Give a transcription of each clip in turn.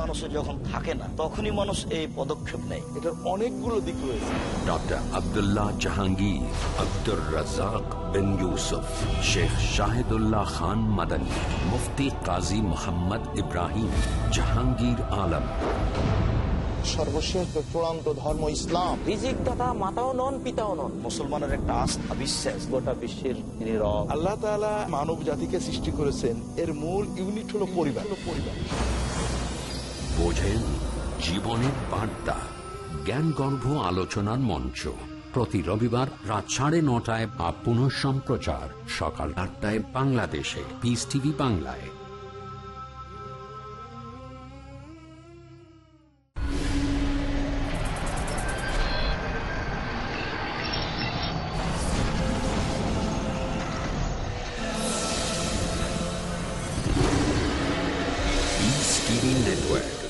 মানুষের যখন থাকে না তখনই মানুষ এই পদক্ষেপ নেয়। এটার অনেকগুলো দিক রয়েছে। ডক্টর আবদুল্লাহ জাহাঙ্গীর আব্দুর রাজাক বিন ইউসুফ শেখ শাহিদুল্লাহ খান মাদানী মুফতি কাজী মোহাম্মদ ইব্রাহিম জাহাঙ্গীর আলম সর্বশেষ চূড়ান্ত ধর্ম ইসলাম রিজিক দাতা মাতাও নন পিতাও নন। মুসলমানের একটা আস্থা বিশ্বাস। গোটা বিশ্বের নীরব আল্লাহ তাআলা মানব জাতিকে সৃষ্টি করেছেন। এর মূল ইউনিট হলো পরিবার পরিবার। বোঝেন জীবনের বার্তা। জ্ঞানগর্ভ আলোচনার মঞ্চ। প্রতি রবিবার রাত সাড়ে নটায় বা পুনঃ সম্প্রচার সকাল আটটায় বাংলাদেশে। পিস টিভি বাংলায়। Network,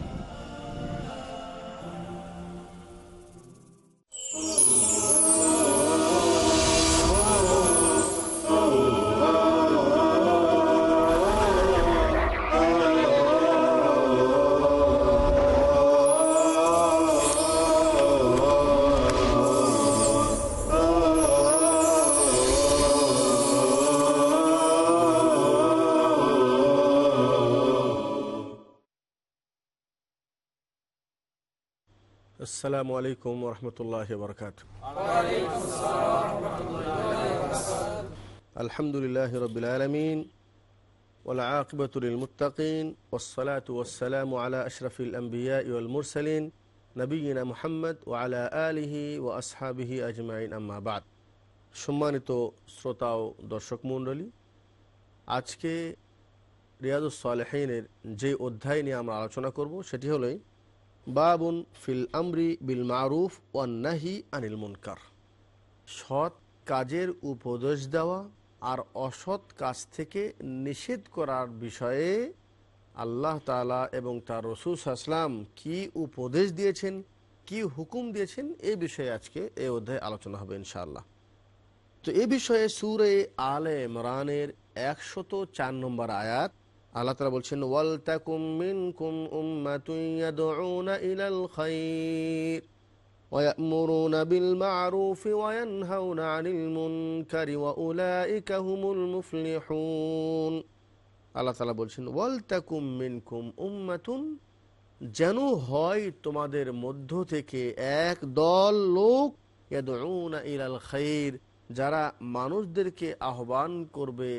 আসসালামু আলাইকুম রহমতুল্লাহ বরকাত আলহামদুলিল্লাহ রবিল আলমিন والعاقبة للمتقين والصلاة والسلام على أشرف الأنبياء والمرسلين نبينا محمد وعلى آله وأصحابه أجمعين أما بعد সম্মানিত শ্রোতা ও দর্শক মণ্ডলী আজকে রিয়াদুস সালেহিনের যে অধ্যায় নিয়ে আমরা আলোচনা করব সেটি হলোই বাবুন ফিল আমরি বিল মারুফ ওয়ান্নাহি আনিল মুনকার। সৎ কাজের উপদেশ দেওয়া আর অসৎ কাজ থেকে নিষেধ করার বিষয়ে আল্লাহ তালা এবং তার রসুল আসলাম কি উপদেশ দিয়েছেন, কি হুকুম দিয়েছেন, এ বিষয়ে আজকে এই অধ্যায়ে আলোচনা হবে ইনশাআল্লাহ। তো এ বিষয়ে সুরে আলে ইমরানের একশত চার নম্বর আয়াত আল্লাহ তালা বলছেন ওয়াল তাকুম মিনকুম উম্মাতুন ইয়াদউনা ইলাল খাইর ويأمرون بالمعروف وينهون عن المنكر وأولئك هم المفلحون আল্লাহ তালা বলছেন ওয়াল তাকুম মিনকুম উম্মাতুন যেন হয় তোমাদের মধ্য থেকে এক দল লোক ইয়াদউনা ইলাল খাইর যারা মানুষদেরকে আহ্বান করবে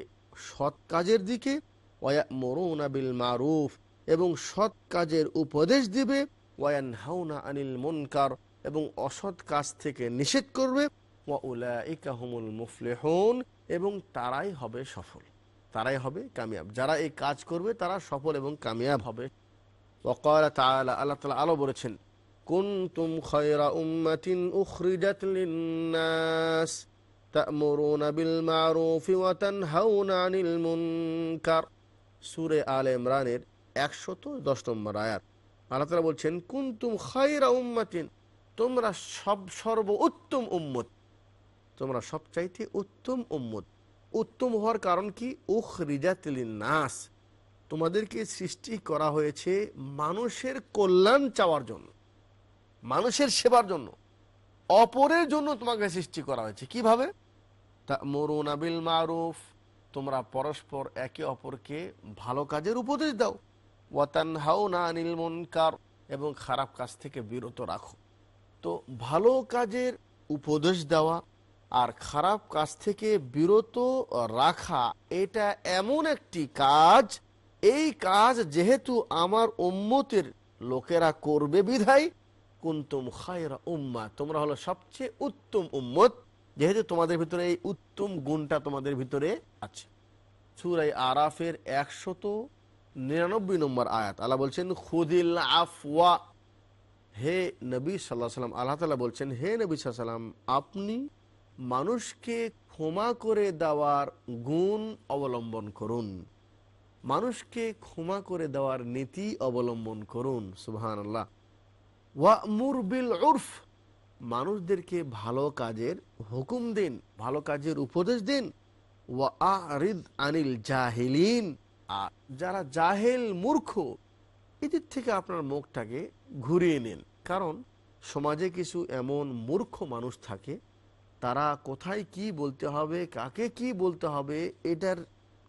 সৎ কাজের দিকে ওয়ামরুনা বিল মারুফ, এবং সৎ কাজের উপদেশ দিবে ওয়ান হাউনা আনিল মুনকার, এবং অসৎ কাজ থেকে নিষেধ করবে ওয়াউলাইকাহুমুল মুফলেহুন, এবং তারাই হবে সফল, তারাই হবে কামিয়াব। যারা এই কাজ করবে, তারা সফল এবং কামিয়াব হবে। ওকাল তাআলা, আল্লাহ তাআলা আলো বলেছেন, কুনতুম খায়রা উম্মাতিন উখরিজাত লিন-নাস, তা'মুরুনা বিল মারুফি ওয়া তানহাউনা আনিল মুনকার। সূরা আলে ইমরানের 110 নম্বর আয়াত। আল্লাহ তাআলা বলছেন, কুনতুম খায়রা উম্মাতিন তোমরা সব সর্ব উত্তম উম্মত। তোমরা সবচাইতে উত্তম উম্মত। উত্তম হওয়ার কারণ কি? উখরিজাত লিন-নাস। তোমাদেরকে সৃষ্টি করা হয়েছে মানুষের কল্যাণ চাওয়ার জন্য, মানুষের সেবার জন্য। অপরের জন্য তোমাকে সৃষ্টি করা হয়েছে। কীভাবে? তা মরুন আবিল মারুফ তোমরা পরস্পর একে অপরকে ভালো কাজের উপদেশ দাও। ওয়াতান হাও না নীল মনকার এবং খারাপ কাজ থেকে বিরত রাখো। তো ভালো কাজের উপদেশ দেওয়া আর খারাপ কাজ থেকে বিরত রাখা, এটা এমন একটি কাজ। এই কাজ যেহেতু আমার উম্মতের লোকেরা করবে বিধায়, কুন্তুম খায়রা উম্মা, তোমরা হলো সবচেয়ে উত্তম উম্মত। যেহেতু তোমাদের ভিতরে এই উত্তম গুণটা তোমাদের ভিতরে আছে। সুরাই আরাফের একশত নিরানব্বই নম্বর আয়াত। আল্লাহ বলছেন খুদিল আফওয়া। হে নবী সাল্লাহ সাল্লাম আল্লাহ তালা বলছেন, হে নবী সাল্লাম আপনি মানুষকে ক্ষমা করে দেওয়ার গুণ অবলম্বন করুন। মানুষকে ক্ষমা করে দেওয়ার নীতি অবলম্বন করুন। সুবহান আল্লাহ ওয়ামুর বিল উর্ফ। মানুষদেরকে ভালো কাজের হুকুম দিন, ভালো কাজের উপদেশ দিন। আনিল যারা জাহেল মূর্খ, এদের থেকে আপনার মুখটাকে ঘুরিয়ে নেন। কারণ সমাজে কিছু এমন মূর্খ মানুষ থাকে, তারা কোথায় কি বলতে হবে, কাকে কি বলতে হবে, এটার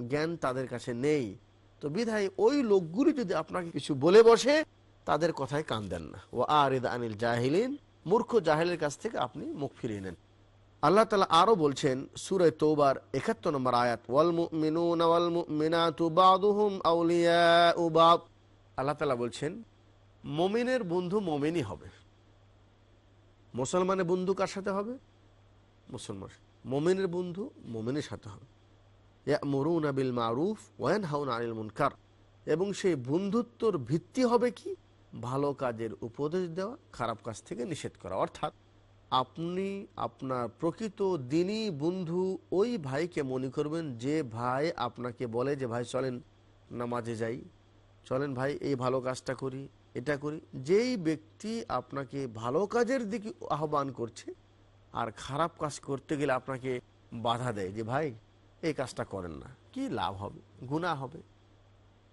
জ্ঞান তাদের কাছে নেই। তো বিধায় ওই লোকগুলি যদি আপনাকে কিছু বলে বসে, তাদের কথায় কান দেন না। ও আর আনিল জাহিলিন, মূর্খ জাহেলের কাছ থেকে আপনি মুখ ফিরিয়ে নেন। আল্লাহ তালা আরও বলছেন, সুরে তোবার একাত্তর নম্বর আয়াত, ওয়াল ওয়াল আউলিয়াউ বাদ। আল্লাহ তালা বলছেন, মমিনের বন্ধু মমিনই হবে। মুসলমানের বন্ধু কার সাথে হবে? মুসলমান। মমিনের বন্ধু মমিনের সাথে হবে। মরুন আবিল মারুফ ওয়ান হাউন আনিল মুনকার। এবং সেই বন্ধুত্বর ভিত্তি হবে কি? ভালো কাজের উপদেশ দেওয়া, খারাপ কাজ থেকে নিষেধ করা। অর্থাৎ আপনি আপনার প্রকৃত দিনই বন্ধু ওই ভাইকে মনে করবেন যে ভাই আপনাকে বলে যে, ভাই, চলেন নামাজে যাই। চলেন ভাই, এই ভালো কাজটা করি, এটা করি। যেই ব্যক্তি আপনাকে ভালো কাজের দিকে আহ্বান করছে আর খারাপ কাজ করতে গেলে আপনাকে বাধা দেয় যে, ভাই, এই কাজটা করেন না। কি লাভ হবে? গুণা হবে।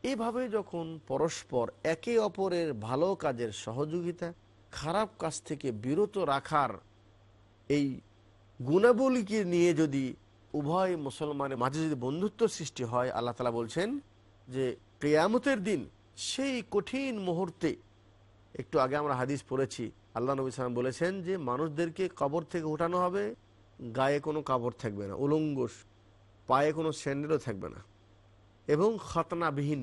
এভাবে যখন পরস্পর একে অপরের ভালো কাজের সহযোগিতা, খারাপ কাজ থেকে বিরত রাখার এই গুণাবলীকে নিয়ে যদি উভয় মুসলমানের মাঝে যদি বন্ধুত্ব সৃষ্টি হয়, আল্লাহ তালা বলছেন যে কেয়ামতের দিন সেই কঠিন মুহূর্তে, একটু আগে আমরা হাদিস পড়েছি, আল্লাহ নবী সালাম বলেছেন যে মানুষদেরকে কবর থেকে উঠানো হবে, গায়ে কোনো কাপড় থাকবে না, উলঙ্গ, পায়ে কোনো স্যান্ডেলও থাকবে না এবং খতনাবিহীন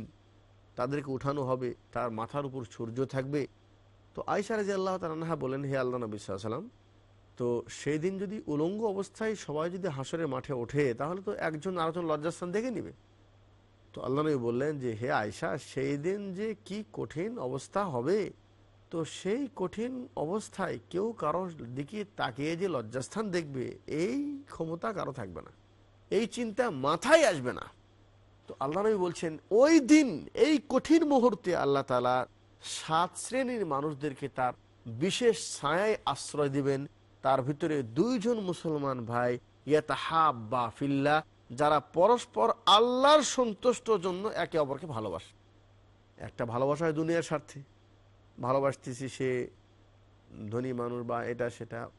তাদেরকে উঠানো হবে, তার মাথার উপর সূর্য থাকবে। তো আয়সা রাজি আল্লাহ তালাহা বলেন, হে আল্লাহ নবী সাল্লাম তো সেই দিন যদি উলঙ্গ অবস্থায় সবাই যদি হাসরের মাঠে ওঠে, তাহলে তো একজন আরেকজন লজ্জাস্থান দেখে নিবে। তো আল্লাহ নবী বললেন যে, হে আয়সা সেই দিন যে কি কঠিন অবস্থা হবে, তো সেই কঠিন অবস্থায় কেউ কারও দিকে তাকিয়ে যে লজ্জাস্থান দেখবে, এই ক্ষমতা কারও থাকবে না। এই চিন্তা মাথায় আসবে না। তো আল্লাহ নবী বলছেন, ওই দিন, এই কঠিন মুহূর্তে আল্লাহ তালা সাত শ্রেণির মানুষদেরকে তার বিশেষ ছায়ায় আশ্রয় দিবেন তার ভিতরে দুইজন মুসলমান ভাই, ইয়াতাহাব্বা ফিল্লা যারা পরস্পর আল্লাহর সন্তুষ্ট জন্য একে অপরকে ভালোবাসে। একটা ভালোবাসা হয় দুনিয়ার স্বার্থে। ভালোবাসতেছি সে ধনী মানুষ বা এটা সেটা।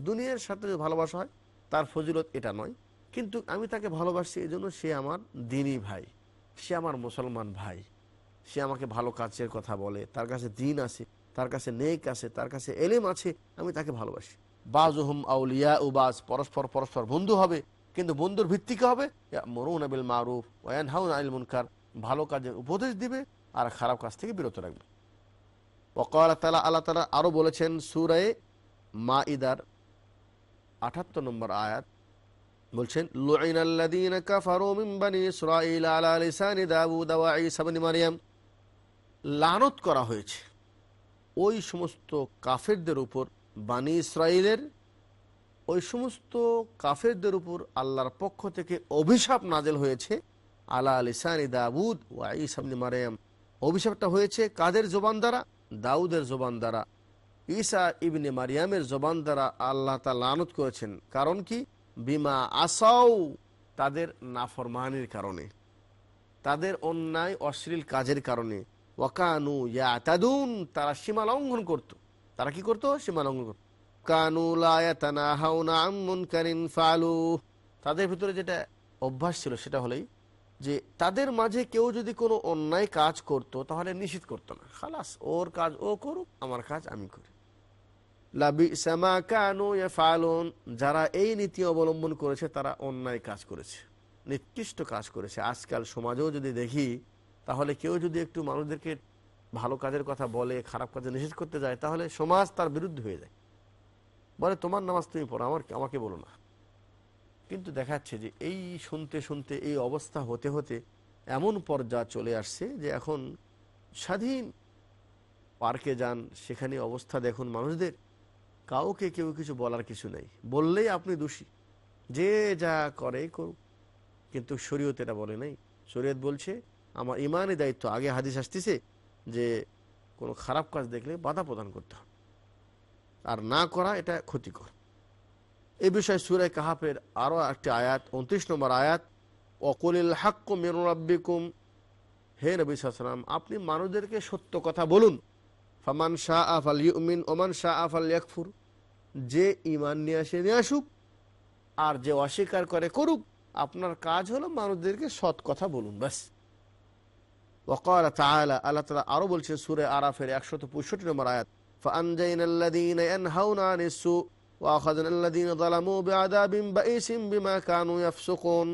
দুনিয়ার সাথে যে ভালোবাসা হয়, তার ফজিলত এটা নয়। কিন্তু আমি তাকে ভালোবাসি এই জন্য সে আমার দিনই ভাই। সে আমার মুসলমান ভাই। সে আমাকে ভালো কাজের কথা বলে, তার কাছে দিন আছে, তার কাছে নেক আছে, তার কাছে এলেম আছে, আমি তাকে ভালোবাসি। বাজুহুম আউলিয়া উবাজ পরস্পর পরস্পর বন্ধু হবে, কিন্তু বন্ধুর ভিত্তিকে হবে? মরুন আবিল মারুফ ওয়ান হাউন আইল মুনকার। ভালো কাজের উপদেশ দিবে আর খারাপ কাজ থেকে বিরত রাখবে। ওকাল তালা আল্লাহ তালা আরও বলেছেন সুরায় মা ইদার আঠাত্তর নম্বর আয়াত। বলছেন লানত করা হয়েছে। ওই সমস্ত কাফেরদের উপর বানি ইসরাইলের ওই সমস্ত কাফেরদের উপর আল্লাহর পক্ষ থেকে অভিশাপ নাজেল হয়েছে। আলা লিসানি দাউদ ওয়া ঈসা ইবনে মারইয়াম অভিশাপটা হয়েছে কাদের জবান দ্বারা? দাউদের জবান দ্বারা। ঈসা ইবনে মারিয়ামের জবান দ্বারা আল্লাহ তা লানত করেছেন। কারণ কি? বিমা আসাও তাদের নাফরমানির কারণে। তাদের অন্যায় অশ্লীল কাজের কারণে। ওয়াকানু ইয়াতাদুন, তারা সীমা লঙ্ঘন করত। তারা কি করতো? সীমা লঙ্ঘন করত। কানু লায়াতানাহাউনা ফালু। তাদের ভিতরে যেটা অভ্যাস ছিল সেটা হলেই যে তাদের মাঝে কেউ যদি কোনো অন্যায় কাজ করত, তাহলে নিষেধ করতো না। খালাস, ওর কাজ ও করুক, আমার কাজ আমি করি। লাবি শ্যামা কানু ফালুন যারা এই নীতি অবলম্বন করেছে, তারা অন্যায় কাজ করেছে, নিকৃষ্ট কাজ করেছে। আজকাল সমাজেও যদি দেখি, তাহলে কেউ যদি একটু মানুষদেরকে ভালো কাজের কথা বলে, খারাপ কাজে নিষেধ করতে যায়, তাহলে সমাজ তার বিরুদ্ধে হয়ে যায়। বলে, তোমার নামাজ তুমি পড়ো, আমার আমাকে বলো না। কিন্তু দেখাচ্ছে যে এই শুনতে শুনতে, এই অবস্থা হতে হতে এমন পর্যা চলে আসছে যে এখন স্বাধীন পার্কে যান, সেখানে অবস্থা দেখুন মানুষদের, কাউকে কেউ কিছু বলার কিছু নেই। বললেই আপনি দোষী। যে যা করে করুক। কিন্তু শরীয়ত এটা বলে নাই। শরীয়ত বলছে, আমার ইমানই দায়িত্ব, আগে হাদিস আসতেছে যে কোনো খারাপ কাজ দেখলে বাধা প্রদান করতে হবে। আর না করা, এটা ক্ষতিকর। এ বিষয়ে সুরায় কাহাফের আরও একটি আয়াত, উনত্রিশ নম্বর আয়াত অকুলিল হাক্কু মেরুরাব্বিকুম হে নবী আপনি মানুষদেরকে সত্য কথা বলুন। ফামান শাহ আফাল ইউমিন ওমান শাহ আফাল ইয়াকফুর যে ইমান নিয়ে আসে নিয়ে আসুক, আর যে অস্বীকার করে করুক আপনার কাজ হলো মানুষদেরকে সৎ কথা বলুন, ব্যাস। ওকাল তাআলা আল্লাহ তাআলা আরো বলছে সূরা আরাফের 165 নম্বর আয়াত فأنجينا الذين ينهون عن السوء وأخذنا الذين ظلموا بعذاب بئيس بما كانوا يفسقون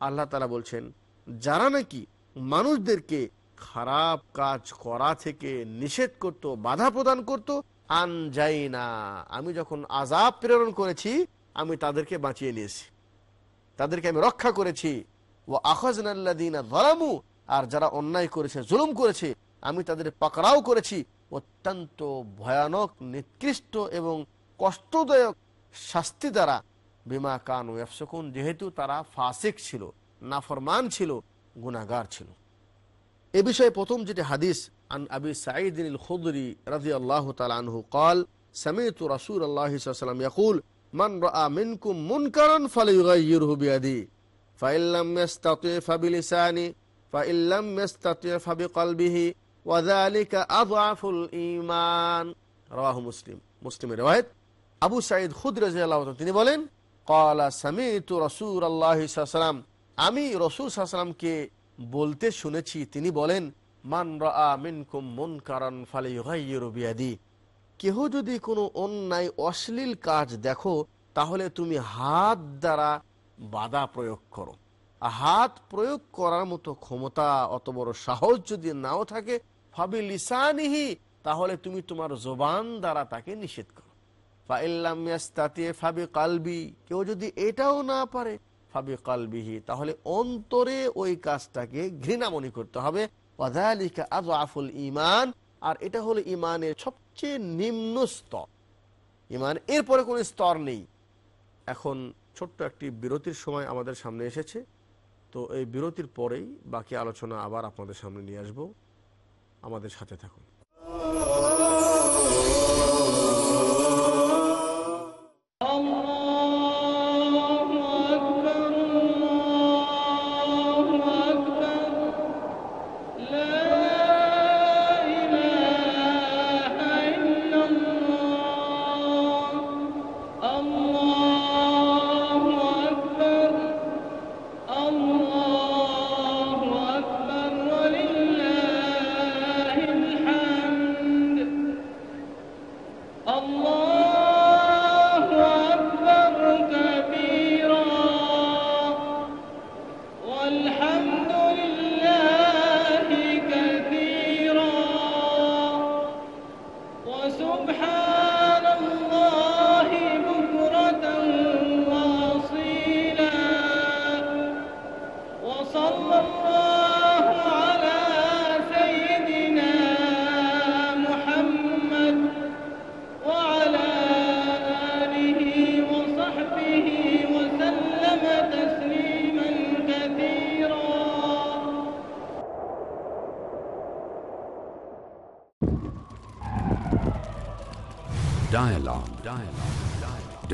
আল্লাহ তাআলা বলছেন যারা নাকি মানুষদেরকে খারাপ কাজ করা থেকে নিষেধ করত বাধা প্রদান করত আনজাইনা আমি যখন আজাব প্রেরণ করেছি আমি তাদেরকে বাঁচিয়ে নিয়েছি তাদেরকে আমি রক্ষা করেছি ও আখাজনাল্লাদিনা ধরামু আর যারা অন্যায় করেছে জুলুম করেছে আমি তাদের পাকড়াও করেছি অত্যন্ত ভয়ানক নিকৃষ্ট এবং কষ্টদায়ক শাস্তি দ্বারা বিমা কান ওয়াফসকুন যেহেতু তারা ফাসিক ছিল নাফরমান ছিল গুনাগার ছিল এ বিষয়ে প্রথম যেটি হাদিস আন আবি সাঈদ খুদরি রাজি আল্লাহ আনহু قال سمعت رسول الله صلى الله عليه وسلم يقول من رأى منكم منكرا فليغيره بيده فإن لم يستطع فبلسانه কলবিহি ওয়াজালিকা ইমান মুসলিম। আবু খুদ তিনি বলেন কলা রসুল আমি রসুল সাহসালামকে বলতে শুনেছি, তিনি বলেন, মান রা মিনকুম মন কারণ ফালে বিয়াদি। কেহ যদি কোনো অন্যায় অশ্লীল কাজ দেখো, তাহলে তুমি হাত দ্বারা বাধা প্রয়োগ করো। হাত প্রয়োগ করার মতো ক্ষমতা অত বড় সাহস যদি নাও থাকে, ফাবি লিসানিহি, তাহলে তুমি তোমার জবান দ্বারা তাকে নিষেধ করো। ফাবি কালবি, কেউ যদি এটাও না পারে, ফাবি কালবিহি, তাহলে অন্তরে ওই কাজটাকে ঘৃণা মনে করতে হবে। আফুল ইমান আর এটা হলো ইমানের সবচেয়ে নিম্ন স্তর। ইমান এরপরে কোনো স্তর নেই। এখন ছোট্ট একটি বিরতির সময় আমাদের সামনে এসেছে। তো এই বিরতির পরেই বাকি আলোচনা আবার আপনাদের সামনে নিয়ে আসব। আমাদের সাথে থাকুন।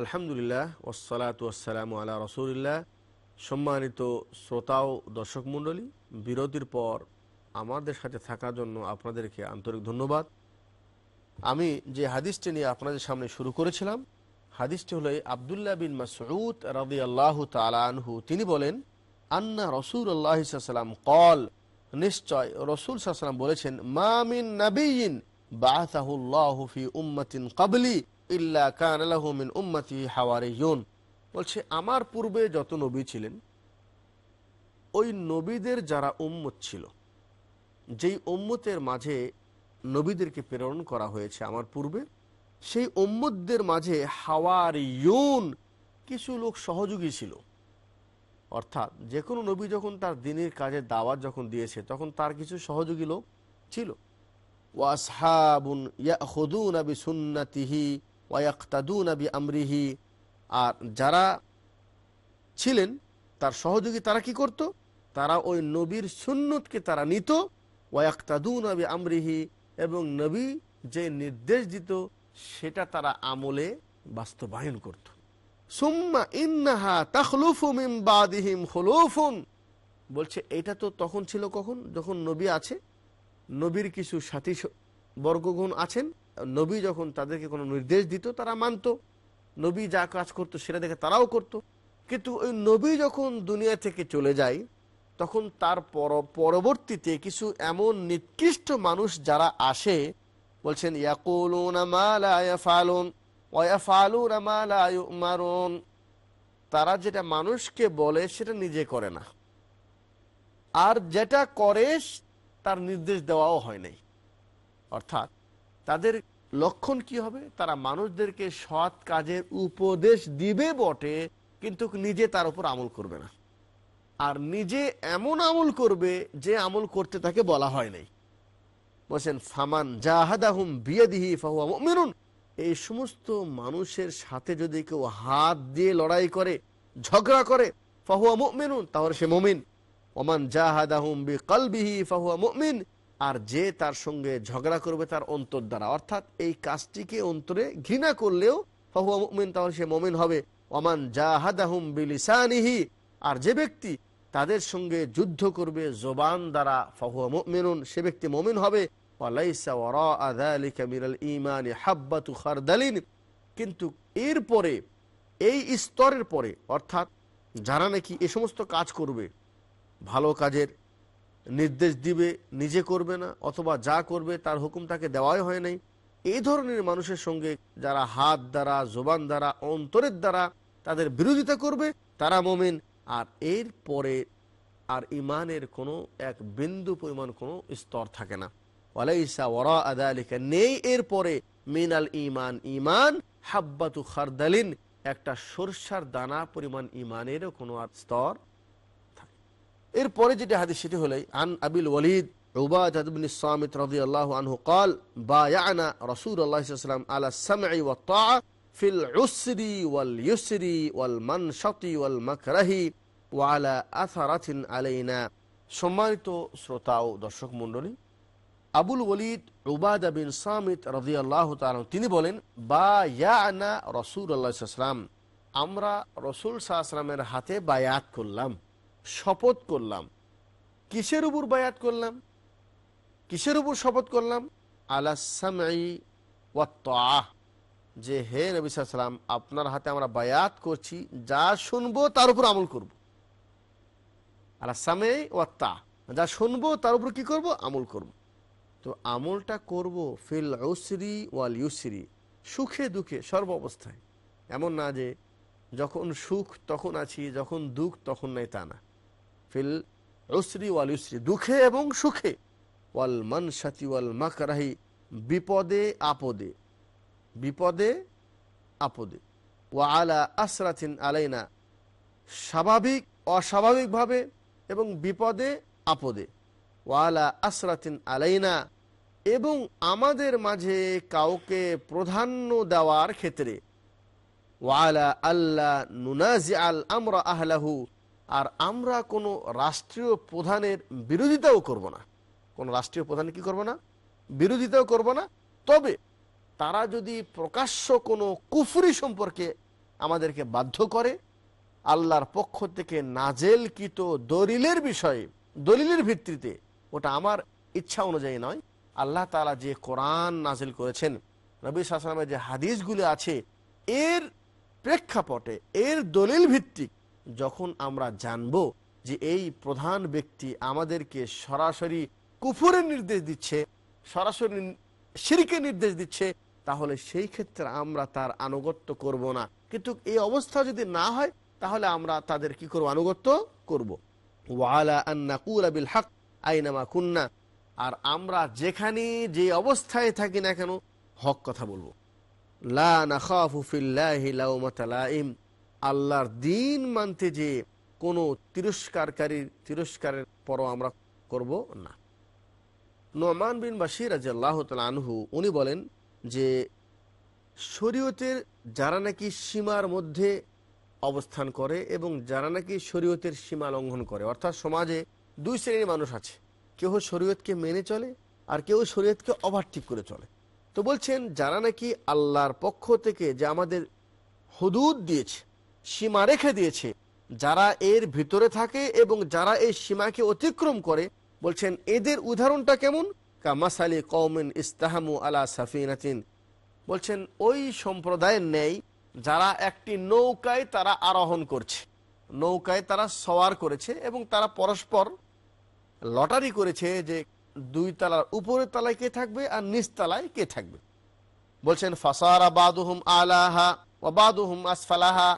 আলহামদুলিল্লাহ ওসালাত ওয়াসালাম আলা রসুলিল্লাহ। সম্মানিত শ্রোতা ও দর্শক মণ্ডলী, বিরতির পর আমাদের সাথে থাকার জন্য আপনাদেরকে আন্তরিক ধন্যবাদ। আমি যে হাদিসটি নিয়ে আপনাদের সামনে শুরু করেছিলাম, হাদিসটি হলো আবদুল্লাহ বিন মাসউদ রাদি আল্লাহ আনহু। তিনি বলেন, আন্না রসুল আল্লাহ সাল্লাম কল নিশ্চয় রসুল সাল্লাম বলেছেন মামিন নাবিয়িন বাআতাহুল্লাহু ফি উম্মাতিন ক্বাবলি। ইল্লা কান লাহু মিন উম্মতি হাওয়ারিয়ুন। বলছে, আমার পূর্বে যত নবী ছিলেন, ওই নবীদের যারা উম্মত ছিল, যেই উম্মতের মাঝে নবীদেরকে প্রেরণ করা হয়েছে আমার পূর্বে, সেই উম্মতদের মাঝে হাওয়ারিয়ুন কিছু লোক সহযোগী ছিল। অর্থাৎ যে কোনো নবী যখন তার দিনের কাজে দাওয়াত যখন দিয়েছে, তখন তার কিছু সহযোগী লোক ছিল। ওয়াসহাবুন ইয়াখুদুন বি সুন্নাতিহি ওয়াক্তাদুন বি আমরিহি আর যারা ছিলেন, তার সহযোগী তারা কি করত? তারা ওই নবীর সুন্নতকে তারা নিত ওয়াক্তাদুন বি আমরিহি এবং নবী যে নির্দেশ দিত, সেটা তারা আমলে বাস্তবায়ন করত। সুম্মা ইন্নাহা তাখলুফু মিন বাদিহিম খুলুফুন। বলছে, এটা তো তখন ছিল কখন? যখন নবী আছে, নবীর কিছু সাথী বর্গগুণ আছেন নবী যখন তাদেরকে কোনো নির্দেশ দিত, তারা মানত। নবী যা কাজ করতো সেটা দেখে তারাও করত। কিন্তু ওই নবী যখন দুনিয়া থেকে চলে যায়, তখন তার পর, পরবর্তীতে কিছু এমন নিকৃষ্ট মানুষ যারা আসে, বলছেন তারা যেটা মানুষকে বলে, সেটা নিজে করে না। আর যেটা করে, তার নির্দেশ দেওয়াও হয় নাই। অর্থাৎ তাদের লক্ষণ কি হবে? তারা মানুষদেরকে সৎ কাজের উপদেশ দিবে বটে, কিন্তু নিজে তার উপর আমল করবে না। আর নিজে এমন আমল করবে যে আমল করতে তাকে বলা হয় নাই। বলছেন, ফামান জাহাদাহুম বিয়াদিহি ফাহুয়া মুমিনুন। এই সমস্ত মানুষের সাথে যদি কেউ হাত দিয়ে লড়াই করে, ঝগড়া করে, ফাহুয়া মুমিনুন, তাহলে সে মুমিন। ওমান জাহাদাহুম বি কলবিহি ফাহুয়া মুমিন। আর যে তার সঙ্গে ঝগড়া করবে তার অন্তর দ্বারা। অর্থাৎ এই কাজটিকে অন্তরে ঘৃণা করলেও ফাহুয়া মুমিন, তাহলে সে মমিন হবে। ওমান জাহাদাহুম বিলিসানিহি, আর যে ব্যক্তি তাদের সঙ্গে যুদ্ধ করবে জবান দ্বারা, ফাহুয়া সে ব্যক্তি মমিন হবে। কিন্তু এরপরে এই স্তরের পরে, অর্থাৎ যারা নাকি এ সমস্ত কাজ করবে, ভালো কাজের নির্দেশ দিবে, নিজে করবে না, অথবা যা করবে তার হুকুম তাকে দেওয়াই হয় নাই। এই ধরনের মানুষের সঙ্গে যারা হাত দ্বারা, জোবান দ্বারা, অন্তরের দ্বারা তাদের বিরোধিতা করবে, তারা মোমেন। আর এর পরে আর ইমানের কোনো এক বিন্দু পরিমাণ কোনো স্তর থাকে না। ওয়ালাইসা ওরা আদালিকা নেই এর পরে মিনাল ইমান ইমান হাব্বাতু খারদালিন, একটা সরষার দানা পরিমাণ ইমানেরও কোনো আর স্তর এরপরে যেটা হাদিস সেটি হলে আন আবিল ওয়ালিদ عبادة بن الصامت رضي الله عنه قال بايعنا رسول الله صلى الله عليه وسلم على السمع والطاعة في العسر واليسر والمنشط والمكره وعلى أثرة علينا সম্মানিত শ্রোতা ও দর্শক মণ্ডলী আবুল ওলিদ উবাদা বিন সামিত রাদিয়াল্লাহু তাআলা তিনি বলেন বা ইয়ানা রসুল আল্লাহাম আমরা রসুল সাহসালামের হাতে বায়াত করলাম শপথ করলাম। কিসের উপর বায়াত করলাম? কিসের উপর শপথ করলাম? আলাসামাই ওয়াত্তাহ যে হে নবী সাল্লাম আপনার হাতে আমরা বায়াত করছি, যা শুনব তার উপর আমল করব। আলাসামে ওয়াত্তা যা শুনব তার উপর কি করব? আমল করব। তো আমলটা করব ফিল উসরি ওয়াল ইউসরি, সুখে দুঃখে, সর্ব অবস্থায়। এমন না যে যখন সুখ তখন আছি, যখন দুঃখ তখন নাই তা না। ফিল উসরি ওয়াল ইউসরি, দুঃখে এবং সুখে। ওয়াল মানসাতি ওয়াল মাকরাহি, বিপদে, আপদে। বিপদে, আপদে। ওয়া আলা আসরাতিন আলাইনা, স্বাভাবিক, অস্বাভাবিকভাবে এবং বিপদে, আপদে। ওয়ালা আসরাতিন আলাইনা, এবং আমাদের মাঝে কাউকে প্রাধান্য দেওয়ার ক্ষেত্রে। ওয়ালা আল্লাহ নুনাজি আল আমরা আহলাহু আর আমরা কোনো রাষ্ট্রীয় প্রধানের বিরোধিতাও করব না। কোনো রাষ্ট্রীয় প্রধান কি করব না? বিরোধিতাও করব না। তবে তারা যদি প্রকাশ্য কোনো কুফুরি সম্পর্কে আমাদেরকে বাধ্য করে, আল্লাহর পক্ষ থেকে নাজেলকৃত দলিলের বিষয়ে, দলিলের ভিত্তিতে, ওটা আমার ইচ্ছা অনুযায়ী নয়। আল্লাহ তালা যে কোরআন নাজিল করেছেন, নবী সালামের যে হাদিসগুলি আছে, এর প্রেক্ষাপটে, এর দলিল ভিত্তিক যখন আমরা জানব যে এই প্রধান ব্যক্তি আমাদেরকে সরাসরি কুফুরের নির্দেশ দিচ্ছে, সরাসরি সিরিকে নির্দেশ দিচ্ছে, তাহলে সেই ক্ষেত্রে আমরা তার আনুগত্য করব না। কিন্তু এই অবস্থা যদি না হয়, তাহলে আমরা তাদের কি করব? আনুগত্য করব। ওয়ালা আন্নাকুলা বিল হক আইনামা কুন্না। আর আমরা যেখানে যে অবস্থায় থাকি না কেন, হক কথা বলব। লা নাখাফু আল্লাহর দিন মানতে যে কোনো তিরস্কারকারীর তিরস্কারের পরও আমরা করব না। নোমান বিন বাসির রাজি আল্লাহ আনহু, উনি বলেন যে, শরীয়তের যারা নাকি সীমার মধ্যে অবস্থান করে এবং যারা নাকি শরীয়তের সীমা লঙ্ঘন করে, অর্থাৎ সমাজে দুই শ্রেণির মানুষ আছে, কেউ শরীয়তকে মেনে চলে আর কেউ শরীয়তকে ওভারটিক করে চলে। তো বলছেন, যারা নাকি আল্লাহর পক্ষ থেকে যে আমাদের হদুদ দিয়েছে সীমা রেখে দিয়েছে। যারা এর ভিতরে থাকে এবং যারা এই সীমাকে অতিক্রম করে, বলছেন, এদের উদাহরণটা কেমন? কামাসালি কৌমিন ইস্তাহামু আলা সাফিনাতিন। বলছেন, ওই সম্প্রদায়ের নেই যারা একটি নৌকায় তারা আরোহণ করছে। নৌকায় তারা সওয়ার করেছে এবং তারা পরস্পর লটারি করেছে যে দুই তলার উপরের তলায় কে থাকবে আর নিচ তলায় কে থাকবে। বলছেন, ফাসারা বাদুহুম আলাহা ও বাদুহুম আসফালাহা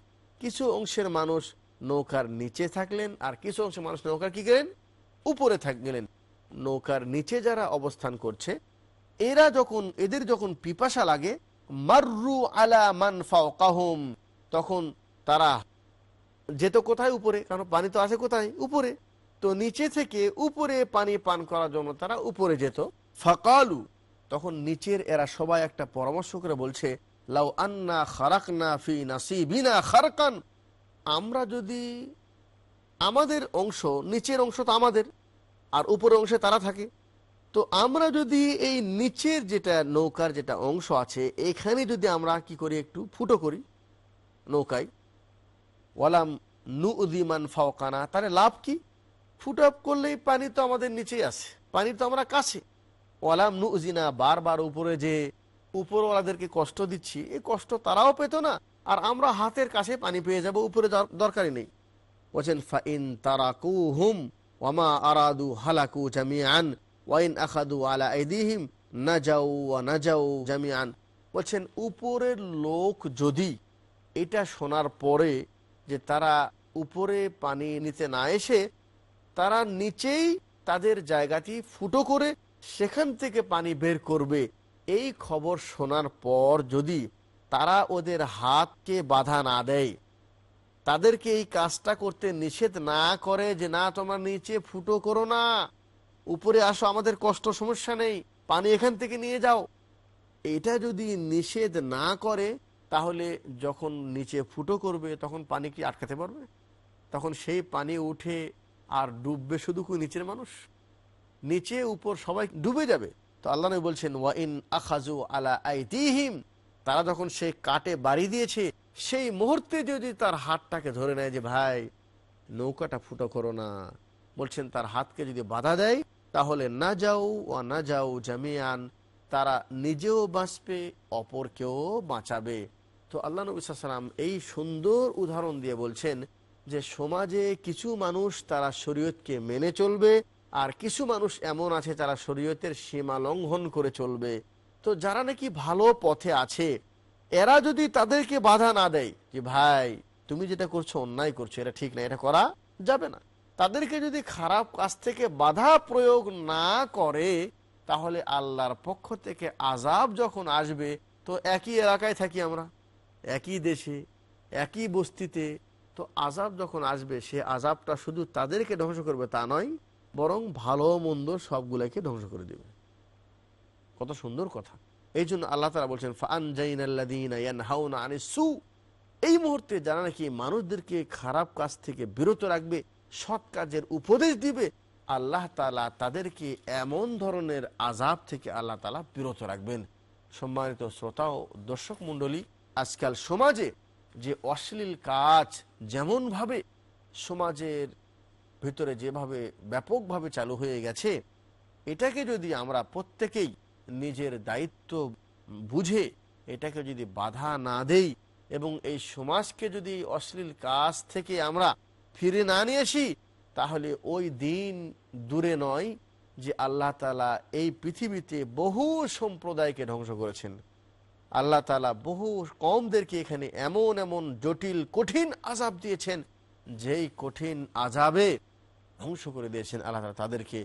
কিছু অংশের মানুষ নৌকার নিচে থাকলেন, আর কিছু অংশের মানুষ নৌকার কি গেলেন? উপরে থাক, গেলেন। নৌকার নিচে যারা অবস্থান করছে, এরা যখন, এদের যখন পিপাসা লাগে, মাররু আলা মান ফাওকাহুম, তখন তারা যেত কোথায়? উপরে। কারণ পানি তো আছে কোথায়? উপরে। তো নিচে থেকে উপরে পানি পান করার জন্য তারা উপরে যেত। ফাকালু, তখন নিচের এরা সবাই একটা পরামর্শ করে বলছে লাউ আন্না খারাকনা ফি নাসিবিনা খারকান। আমরা যদি আমাদের অংশ, নিচের অংশ তো আমাদের, আর উপরের অংশে তারা থাকে, তো আমরা যদি এই নিচের যেটা নৌকার যেটা অংশ আছে, এখানে যদি আমরা কি করি একটু, ফুটো করি নৌকায়, ওয়ালাম নু উদিমান ফাওকানা, তাহলে লাভ কি? ফুট আপ করলেই পানি তো আমাদের নিচেই আছে পানি তো আমরা কাছে। ওয়ালাম নু উজিনা বারবার উপরে যে উপরওয়ালাদেরকে কষ্ট দিচ্ছি, এই কষ্ট তারাও পেত না। আর আমরা হাতের কাছে পানি পেয়ে যাব, উপরে দর- দরকারই নেই। বলছেন, ফাইন তারাকু হুম ওয়ামা আরাদু হালাকু জামিয়ান ওয়াইন আখাদু আলা এদিহিম না যাও না যাও জামিয়ান বলছেন, উপরের লোক যদি এটা শোনার পরে যে তারা উপরে পানি নিতে না এসে, তারা নিচেই তাদের জায়গাটি ফুটো করে সেখান থেকে পানি বের করবে এই খবর শোনার পর যদি তারা ওদের হাতকে বাধা না দেয়, তাদেরকে এই কাজটা করতে নিষেধ না করে যে, না, তোমরা নিচে ফুটো করো না। উপরে আসো, আমাদের কষ্ট, সমস্যা নেই। পানি এখান থেকে নিয়ে যাও। এটা যদি নিষেধ না করে, তাহলে যখন নিচে ফুটো করবে, তখন পানি কি আটকাতে পারবে? তখন সেই পানি উঠে আর ডুববে শুধু নিচের মানুষ? নিচে উপর সবাই ডুবে যাবে। তো আল্লাহ নবী বলছেন, ওয়াইন আখাজু আলা আইতিহিম তারা যখন সে কাটে বাড়ি দিয়েছে, সেই মুহূর্তে যদি তার হাতটাকে ধরে নেয় যে, ভাই, নৌকাটা ফুটো করো না। বলছেন, তার হাতকে যদি বাধা দেয়, তাহলে না যাও ও না যাও জামিয়ান। তারা নিজেও বাঁচবে, অপরকেও বাঁচাবে। তো আল্লাহ নবী সাল্লাম এই সুন্দর উদাহরণ দিয়ে বলছেন যে, সমাজে কিছু মানুষ তারা শরীয়তকে মেনে চলবে আর কিছু মানুষ এমন আছে যারা শরীয়তের সীমা লঙ্ঘন করে চলবে। তো যারা নাকি ভালো পথে আছে, এরা যদি তাদেরকে বাধা না দেয় যে, ভাই, তুমি যেটা করছ অন্যায় করছ, এটা ঠিক না, এটা করা যাবে না। তাদেরকে যদি খারাপ কাজ থেকে বাধা প্রয়োগ না করে, তাহলে আল্লাহর পক্ষ থেকে আজাব যখন আসবে, তো একই এলাকায় থাকি আমরা, একই দেশে, একই বস্তিতে। তো আজাব যখন আসবে, সে আজাবটা শুধু তাদেরকে ধ্বংস করবে তা নয় বরং ভালো মন্দ সবগুলোকে ধ্বংস করে দেবে। কত সুন্দর কথা। এই জন্য আল্লাহ তালা বলছেন সু এই মুহূর্তে যারা নাকি মানুষদেরকে খারাপ কাজ থেকে বিরত রাখবে, সৎ কাজের উপদেশ দিবে, আল্লাহ তালা তাদেরকে এমন ধরনের আজাব থেকে আল্লাহ তালা বিরত রাখবেন। সম্মানিত শ্রোতা ও দর্শক মণ্ডলী, আজকাল সমাজে যে অশ্লীল কাজ যেমনভাবে সমাজের ভিতরে যেভাবে ব্যাপকভাবে চালু হয়ে গেছে, এটাকে যদি আমরা প্রত্যেকেই নিজের দায়িত্ব বুঝে এটাকে যদি বাধা না দেই এবং এই সমাজকে যদি অশ্লীল কাজ থেকে আমরা ফিরে না নিয়ে আসি, তাহলে ওই দিন দূরে নয় যে আল্লাহ তালা এই পৃথিবীতে বহু সম্প্রদায়কে ধ্বংস করেছেন। আল্লাহ তালা বহু কমদেরকে এখানে এমন এমন জটিল কঠিন আজাব দিয়েছেন, যেই কঠিন আজাবে ধ্বংস করে দিয়েছেন আল্লাহ তালা তাদেরকে।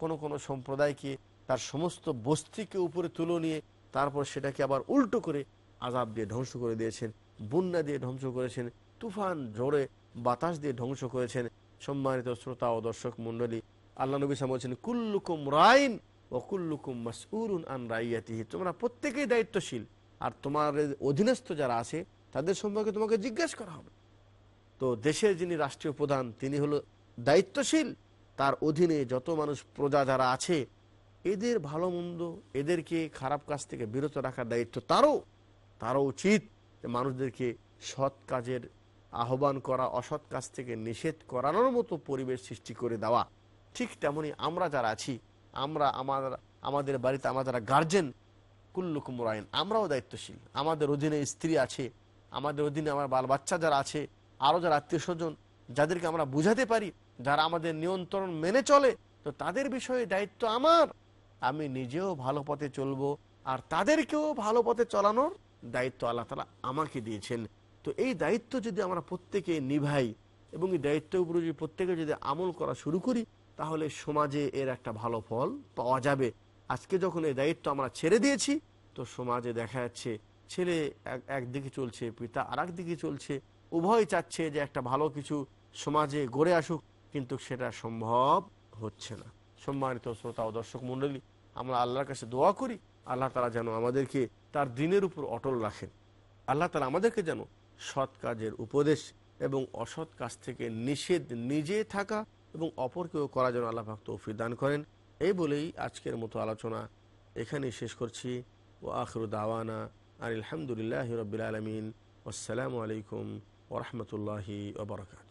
কোনো কোনো সম্প্রদায়কে, তার সমস্ত বস্তিকে উপরে তুলে নিয়ে তারপর সেটাকে আবার উল্টো করে আজাব দিয়ে ধ্বংস করে দিয়েছেন, বন্যা দিয়ে ধ্বংস করেছেন, তুফান, ঝড়ে, বাতাস দিয়ে ধ্বংস করেছেন। সম্মানিত শ্রোতা ও দর্শক মণ্ডলী, আল্লাহ নবী সাহেব বলছেন, কুল্লুকুম রাইন ও কুল্লুকুম মাসউরুন আন রাইয়াতিহি। তোমরা প্রত্যেকেই দায়িত্বশীল, আর তোমার অধীনস্থ যারা আছে, তাদের সম্পর্কে তোমাকে জিজ্ঞেস করা হবে। তো দেশের যিনি রাষ্ট্রীয় প্রধান, তিনি হলো দায়িত্বশীল, তার অধীনে যত মানুষ প্রজা যারা আছে, এদের ভালো মন্দ, এদেরকে খারাপ কাজ থেকে বিরত রাখার দায়িত্ব তারও। তারও উচিত মানুষদেরকে সৎ কাজের আহ্বান করা, অসৎ কাজ থেকে নিষেধ করানোর মতো পরিবেশ সৃষ্টি করে দেওয়া। ঠিক তেমনি আমরা যারা আছি, আমরা আমার, আমাদের বাড়িতে আমরা যারা গার্জেন কুল্লুকুম রায়ন আমরাও দায়িত্বশীল। আমাদের অধীনে স্ত্রী আছে, আমাদের অধীনে আমার বাল বাচ্চা যারা আছে, আরও যারা আত্মীয় স্বজন, যাদেরকে আমরা বুঝাতে পারি যারা আমাদের নিয়ন্ত্রণ মেনে চলে, তো তাদের বিষয়ে দায়িত্ব আমার। আমি নিজেও ভালো পথে চলবো, আর তাদেরকেও ভালো পথে চলানোর দায়িত্ব আল্লাহ তালা আমাকে দিয়েছেন। তো এই দায়িত্ব যদি আমরা প্রত্যেকে নিভাই, এবং এই দায়িত্বের উপরে যদি প্রত্যেকে যদি আমল করা শুরু করি, তাহলে সমাজে এর একটা ভালো ফল পাওয়া যাবে। আজকে যখন এই দায়িত্ব আমরা ছেড়ে দিয়েছি, তো সমাজে দেখা যাচ্ছে ছেলে এক, একদিকে চলছে, পিতা আর দিকে চলছে, উভয় চাচ্ছে যে একটা ভালো কিছু সমাজে গড়ে আসুক। কিন্তু সেটা সম্ভব হচ্ছে না। সম্মানিত শ্রোতা ও দর্শক মণ্ডলী আমরা আল্লাহর কাছে দোয়া করি, আল্লাহ তালা যেন আমাদেরকে তার দিনের উপর অটল রাখেন। আল্লাহ তালা আমাদেরকে যেন সৎ কাজের উপদেশ এবং অসৎ কাজ থেকে নিষেধ নিজে থাকা এবং অপরকেও করা যেন আল্লাহ পাক তৌফিক দান করেন। এই বলেই আজকের মতো আলোচনা এখানেই শেষ করছি। ও আখরু দাওয়ানা আর আলহামদুলিল্লাহ রবিল আলমিন। আসসালামু আলাইকুম ওরহমতুল্লাহি ওবরাকাত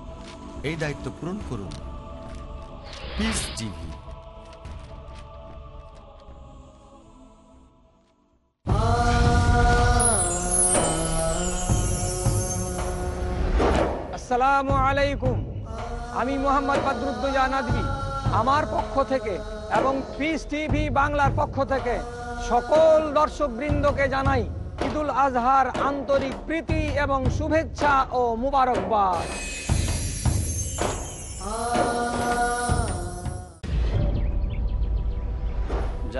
এই দায়িত্ব পূরণ করুন। পিস আলাইকুম। আমি মোহাম্মদ বদরুদ্দোজা আমার পক্ষ থেকে এবং পিস টিভি বাংলার পক্ষ থেকে সকল দর্শক বৃন্দকে জানাই ঈদুল আজহার আন্তরিক প্রীতি এবং শুভেচ্ছা ও মুবারকবাদ।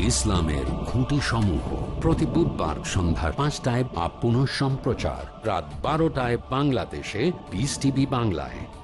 ইসলামের খুঁটি সমূহ প্রতি বুধবার সন্ধ্যার পাঁচটায় বা সম্প্রচার রাত বারোটায় বাংলাদেশে বিস টিভি বাংলায়।